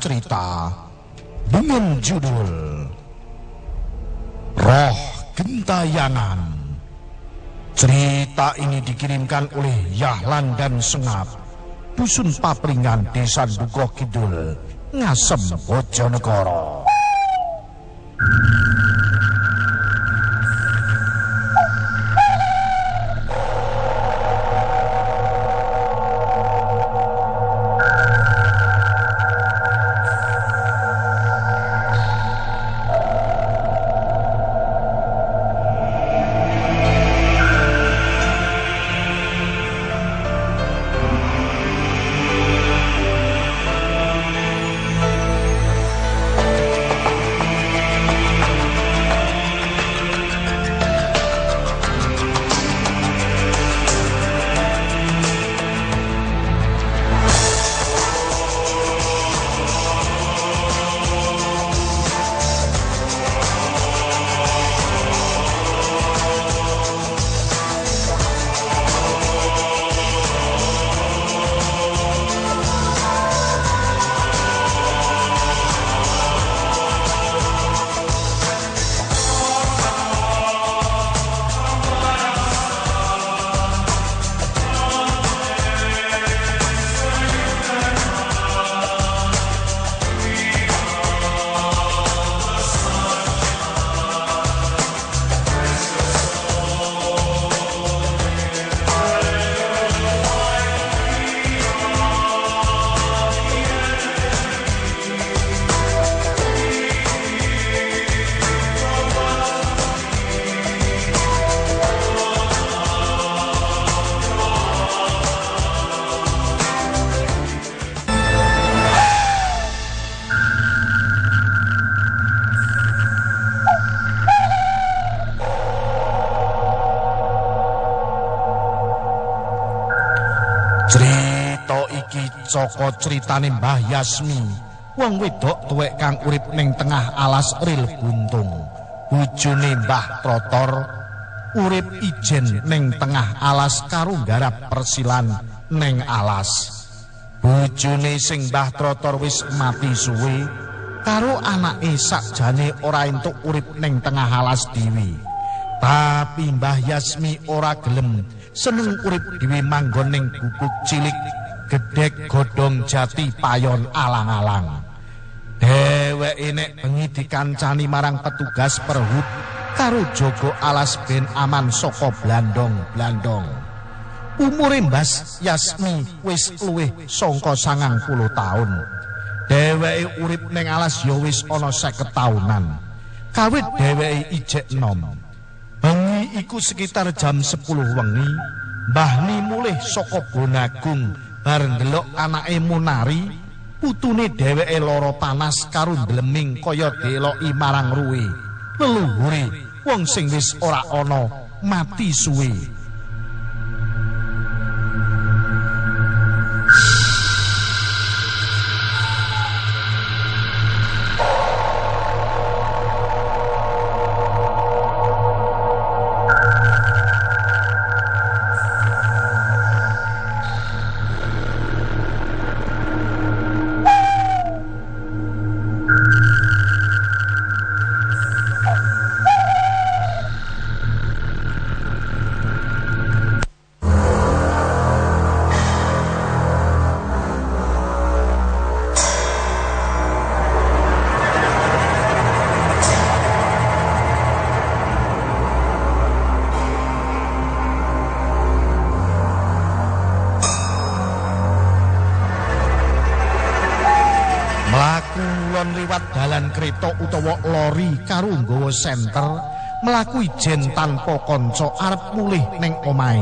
cerita dengan judul Roh Gentayangan. Cerita ini dikirimkan oleh Yahlan dan Sengap, Dusun Papringan, Desa Dukoh Kidul, Ngasem, Bojonegoro. Saka critane Mbah Yasmi, wong wedok tuwek kang urip ning tengah alas ril buntung. Bojone Mbah Trotor urip ijen ning tengah alas karo garap persilan ning alas. Bojone sing Mbah Trotor wis mati suwe karo anake sakjane ora entuk urip ning tengah alas dhewe. Tapi Mbah Yasmi ora gelem seneng urip dhewe manggon ning gubuk cilik gedhek godhong jati payon alang-alang. Dheweke nek bengi dikancani marang petugas perhut karo jogo alas ben aman saka blandong-blandong. Umure Mbah Yasmi wis luwih saka 90 taun. Dheweke urip ning alas ya wis ana 50 taunan. Kawit dheweke ijek nom. Bengi iku sekitar jam 10 wengi, Mbah Ni mulih saka Bonagung bar ndelok anake Munari, putune dheweke lara panas karo ndleming kaya deloki marang ruwe. Leluhure wong sing wis ora ana mati suwe. Dalan kereta utawa lori karo nggawa senter, mlaku ijen tanpa kanca arep mulih ning omahe.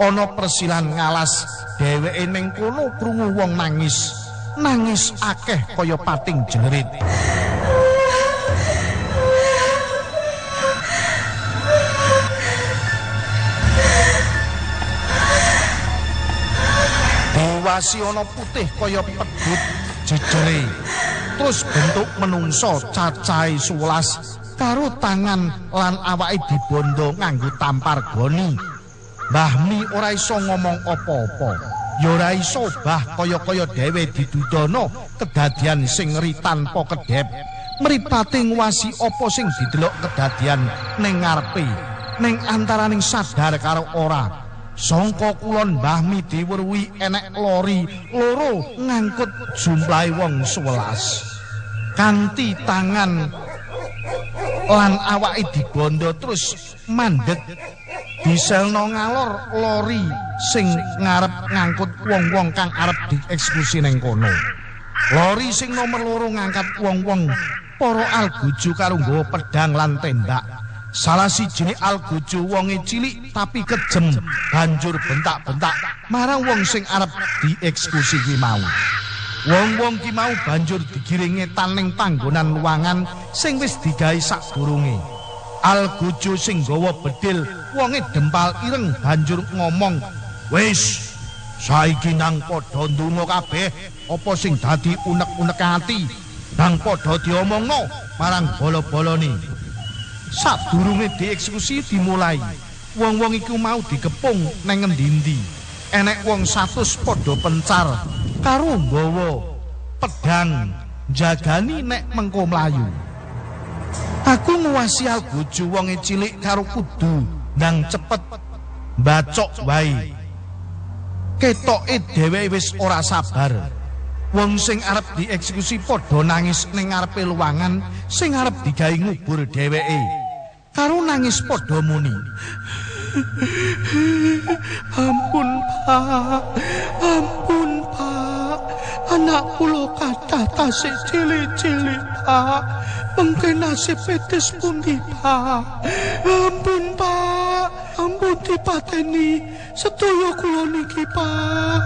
Ana persilan ngalas, dheweke ning kono krungu wong nangis. Nangis akeh kaya pating jerit. Dewasi ana putih kaya pedhut jejere. Terus bentuk menungso cacahe 11 karo tangan lan awake dibondo nganggo tampar goni. Mbah Mi ora iso ngomong apa-apa. ya ora iso bah kaya-kaya dhewe didudono kedadian sing ngeri tanpa kedhep mripate nguwasi apa sing didelok kedadian ning ngarepe ning antaraning sadar karo ora Sangka kulon Mbah Mi diweruhi enek lori loro ngangkut jumlahe wong 11. Kanthi tangan lan awake dibondo terus mandeg diselno ngalor lori sing ngarep ngangkut wong-wong kang arep dieksekusi ning kono. Lori sing nomor loro ngangkat wong-wong para alguju karo nggawa pedhang lan tembak. Salah sijine algojo wonge cilik tapi kejem banjur bentak-bentak marang wong sing arep dieksekusi ki mau. Wong-wong ki mau banjur digiringe taning panggonan luangan sing wis digawe sadurunge. Algojo sing gawa bedil wonge dempal ireng banjur ngomong, "Wis, saiki nang padha ndonga kabeh apa sing dadi unek-unek ati nang padha diomongno marang bolo-bolone." Sadurunge dieksekusi dimulai. Wong-wong iku mau dikepung nang ngendi-endi enek wong 100 padha pencar karo nggawa pedhang jagani nek mengko mlayu. Aku nguwasi bojo wonge cilik karo kudu nang cepet bacok wae. Ketoke dhewe wis ora sabar. Wong sing arep dieksekusi padha nangis ning ngarepe luwangan sing arep digawe ngubur dheweke karo nangis padha muni. Ampun pak. Ampun pak. Anak kula kathah tasih cilik-cilik pak. Mengke nasib pedes pundi pak? Ampun pak. Ampun dipateni. Sedaya kula niki pak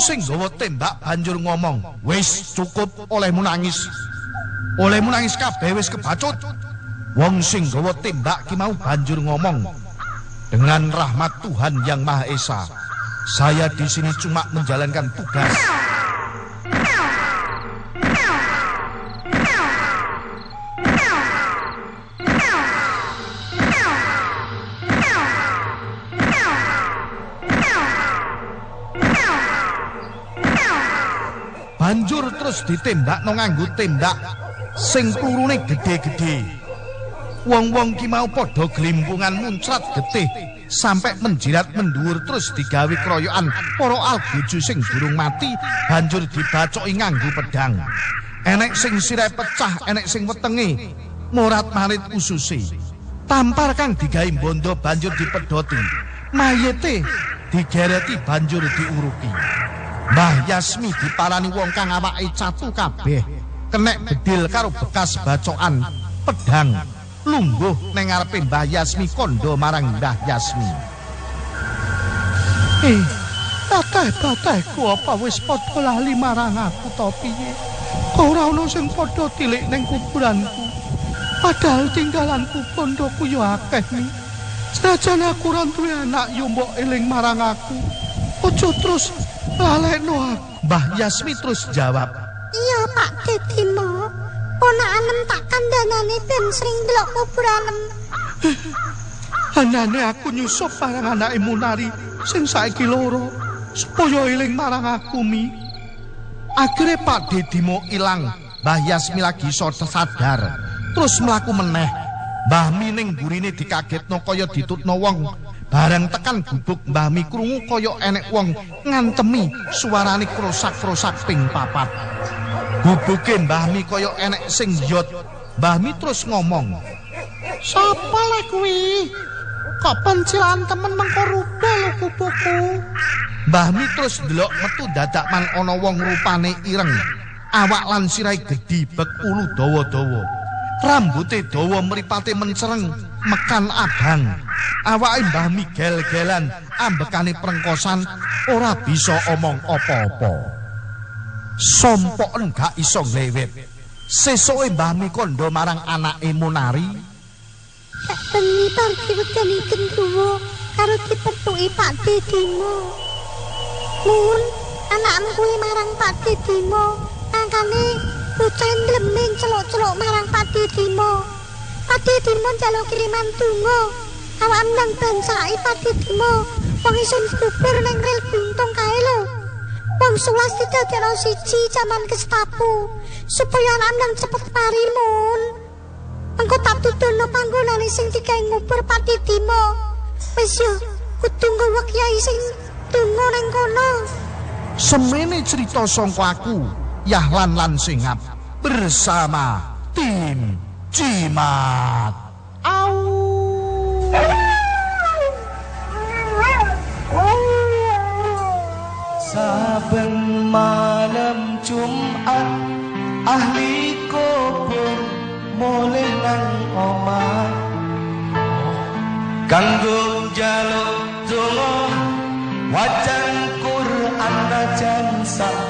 sing gawa tembak banjur ngomong, "Wis cukup olehmu nangis. Olehmu nangis kabeh wis kebacut." Wong sing gawa tembak ki mau banjur ngomong, "Dengan rahmat Tuhan yang Maha Esa, saya di sini cuma menjalankan tugas." Terus ditembak no nganggo tembak sing turune gede-gede. Wong-wong ki mau padha glimpungan muncrat getih sampai menjirat mendur terus digawe kroyokan para algojo sing durung mati banjur dibacoki nganggo pedang. Enek sing sirahe pecah, enek sing wetenge murat marit ususe. Tampar kang digawe bondo banjur dipedhoti. Mayete digereti banjur diuruki. Mbah Yasmi diparani wong kang awake catu kabeh, kenek bedil karo bekas bacokan pedhang lungguh ning ngarepe Mbah Yasmi kondo marang Mbah Yasmi. Eh, tateh-tatehku apa wis padha lali marang aku to piye? Ora ono sing padha tilik ning kuburanku. Padahal tinggalanku pondoku yo akeh ni. Senajan aku ora anak yo mbok eling marang aku. Ojo terus Lalekno Mbah Yasmi terus jawab. Iya Pak Dedino. Ponakanem tak kandhanane ben sering delok kuburanem. Anane aku nyusup marang anake Munari sing saiki loro supaya eling marang aku mi. Akhire Pak Dedimo ilang. Mbah Yasmi lagi sadar. Terus mlaku meneh. Mbah Mi ning burine dikagetno kaya ditutno wong Barang tekan gubuk Mbah Mi krungu kaya enek wong ngantemi suarane krosak-krosak ping papat. Gubuke Mbah Mi kaya enek sing yot. Mbah Mi terus ngomong, "Sapa le kuwi? Kok pencilan temen mengko rubel gubukku?" Mbah Mi terus ndelok metu dadak man ana wong rupane ireng. Awak lan sirai gedhi bek ulu dawa-dawa. Rambute dawa mripate mencereng, mekan abang. Awake Mbah Mi gel-gelan, ambekane prengkosan ora bisa omong apa-apa. Sompoken gak iso nglewet. Sesuke Mbah Mi kondo marang anake Munari. Bengi parki wedani genduwo karo dipethuki Pak Dedimo. Mun anakmu kuwi marang Pak Dedimo, angkane bocah ndleming celuk-celuk marang Pak Dedimo. Pak Dedimo njaluk kiriman donga. Awak nang bansai Pak Dedimo. Wong isun kubur nang rel buntung kae lho. Wong sulas didadekno siji jaman Gestapo supaya anak nang cepet mari mun. Engko tak tudono panggonane sing digawe ngubur Pak Dedimo. Wis yo, kudu nggawa kiai sing donga ning kono. Semene cerita sangka aku, Yahlan lan Singap bersama tim Cimat. Au. Saben malam Jumat ahli kubur mulai nang omah kanggo jaluk donga wajan Quran najan sakalima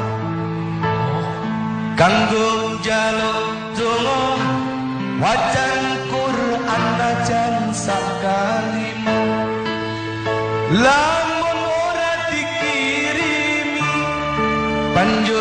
kanggo jaluk donga wajan Quran najan sakalima lamun ora dikirimi banjur